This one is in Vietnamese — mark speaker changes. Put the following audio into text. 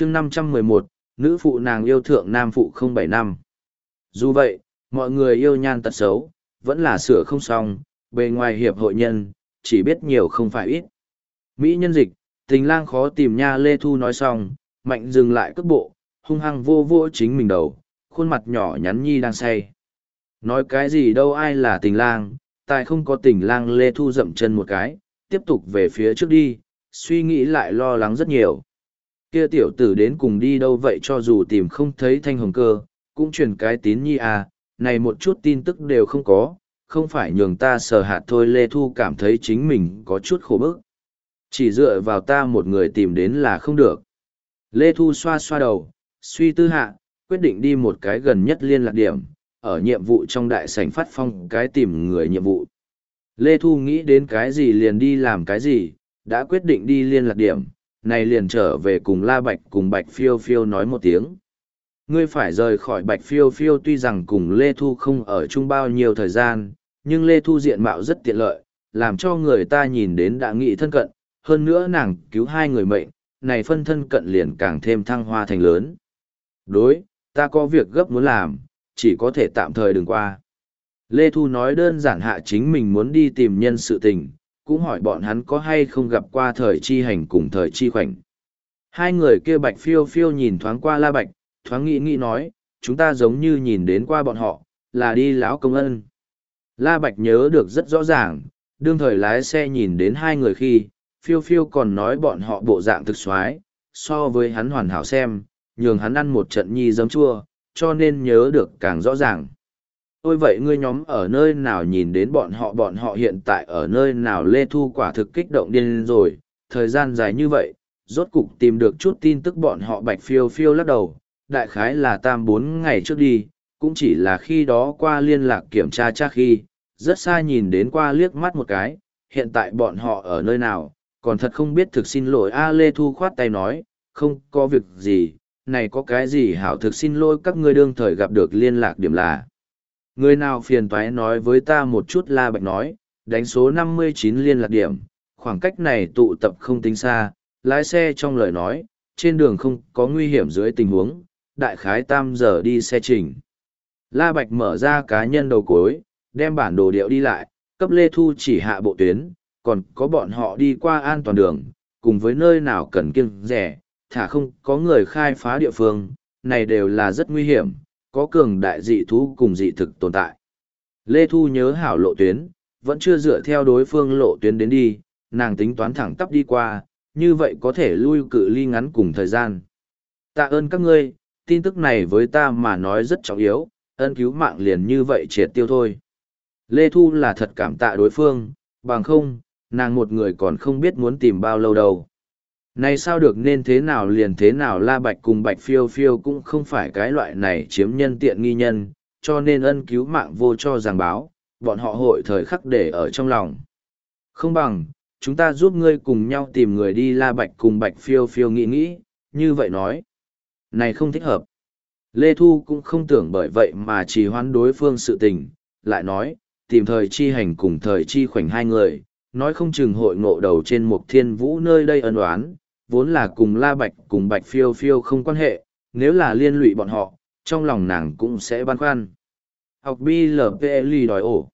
Speaker 1: chương năm trăm mười một, nữ phụ nàng yêu thượng nam phụ không bảy năm. Dù vậy, mọi người yêu nhan tật xấu, vẫn là sửa không xong, bề ngoài hiệp hội nhân, chỉ biết nhiều không phải ít. Mỹ nhân dịch, tình lang khó tìm nha lê thu nói xong, mạnh dừng lại cước bộ, hung hăng vô vô chính mình đầu, khuôn mặt nhỏ nhắn nhi đang say. Nói cái gì đâu ai là tình lang, tài không có tình lang lê thu dậm chân một cái, tiếp tục về phía trước đi, suy nghĩ lại lo lắng rất nhiều kia tiểu tử đến cùng đi đâu vậy cho dù tìm không thấy thanh hồng cơ, cũng truyền cái tín nhi à này một chút tin tức đều không có, không phải nhường ta sờ hạt thôi lê thu cảm thấy chính mình có chút khổ bức. Chỉ dựa vào ta một người tìm đến là không được. Lê thu xoa xoa đầu, suy tư hạ, quyết định đi một cái gần nhất liên lạc điểm, ở nhiệm vụ trong đại sảnh phát phong cái tìm người nhiệm vụ. Lê thu nghĩ đến cái gì liền đi làm cái gì, đã quyết định đi liên lạc điểm này liền trở về cùng La Bạch cùng Bạch Phiêu Phiêu nói một tiếng. Ngươi phải rời khỏi Bạch Phiêu Phiêu tuy rằng cùng Lê Thu không ở chung bao nhiêu thời gian, nhưng Lê Thu diện mạo rất tiện lợi, làm cho người ta nhìn đến đã nghĩ thân cận, hơn nữa nàng cứu hai người mệnh, này phân thân cận liền càng thêm thăng hoa thành lớn. Đối, ta có việc gấp muốn làm, chỉ có thể tạm thời đừng qua. Lê Thu nói đơn giản hạ chính mình muốn đi tìm nhân sự tình, cũng hỏi bọn hắn có hay không gặp qua thời chi hành cùng thời chi khoảnh. Hai người kia bạch phiêu phiêu nhìn thoáng qua la bạch, thoáng nghĩ nghĩ nói, chúng ta giống như nhìn đến qua bọn họ, là đi lão công ân. La bạch nhớ được rất rõ ràng, đương thời lái xe nhìn đến hai người khi, phiêu phiêu còn nói bọn họ bộ dạng thực xoái, so với hắn hoàn hảo xem, nhường hắn ăn một trận nhi giấm chua, cho nên nhớ được càng rõ ràng ôi vậy ngươi nhóm ở nơi nào nhìn đến bọn họ bọn họ hiện tại ở nơi nào? Lê thu quả thực kích động điên rồi. Thời gian dài như vậy, rốt cục tìm được chút tin tức bọn họ bạch phiêu phiêu lắc đầu. Đại khái là tam bốn ngày trước đi, cũng chỉ là khi đó qua liên lạc kiểm tra cha khi, rất xa nhìn đến qua liếc mắt một cái, hiện tại bọn họ ở nơi nào? Còn thật không biết thực xin lỗi. A lê thu khoát tay nói, không có việc gì, này có cái gì hảo thực xin lỗi, các ngươi đương thời gặp được liên lạc điểm là. Người nào phiền toái nói với ta một chút La Bạch nói, đánh số năm mươi chín liên lạc điểm, khoảng cách này tụ tập không tính xa, lái xe trong lời nói, trên đường không có nguy hiểm dưới tình huống, đại khái tam giờ đi xe trình. La Bạch mở ra cá nhân đầu cuối, đem bản đồ điệu đi lại, cấp Lê Thu chỉ hạ bộ tuyến, còn có bọn họ đi qua an toàn đường, cùng với nơi nào cần kiêng rẻ, thả không có người khai phá địa phương, này đều là rất nguy hiểm, có cường đại dị thú cùng dị thực tồn tại. Lê Thu nhớ hảo lộ tuyến, vẫn chưa dựa theo đối phương lộ tuyến đến đi, nàng tính toán thẳng tắp đi qua, như vậy có thể lui cự ly ngắn cùng thời gian. Tạ ơn các ngươi, tin tức này với ta mà nói rất trọng yếu, ân cứu mạng liền như vậy triệt tiêu thôi. Lê Thu là thật cảm tạ đối phương, bằng không, nàng một người còn không biết muốn tìm bao lâu đâu. Này sao được nên thế nào liền thế nào La Bạch cùng Bạch Phiêu Phiêu cũng không phải cái loại này chiếm nhân tiện nghi nhân, cho nên ân cứu mạng vô cho giảng báo, bọn họ hội thời khắc để ở trong lòng. Không bằng, chúng ta giúp ngươi cùng nhau tìm người đi La Bạch cùng Bạch Phiêu Phiêu nghĩ nghĩ, như vậy nói. Này không thích hợp. Lê Thu cũng không tưởng bởi vậy mà chỉ hoán đối phương sự tình, lại nói, tìm thời chi hành cùng thời chi khoảnh hai người, nói không chừng hội ngộ đầu trên một thiên vũ nơi đây ân oán, vốn là cùng La Bạch cùng Bạch Phiêu Phiêu không quan hệ, nếu là liên lụy bọn họ, trong lòng nàng cũng sẽ băn khoăn. Học BLPL đòi ổ.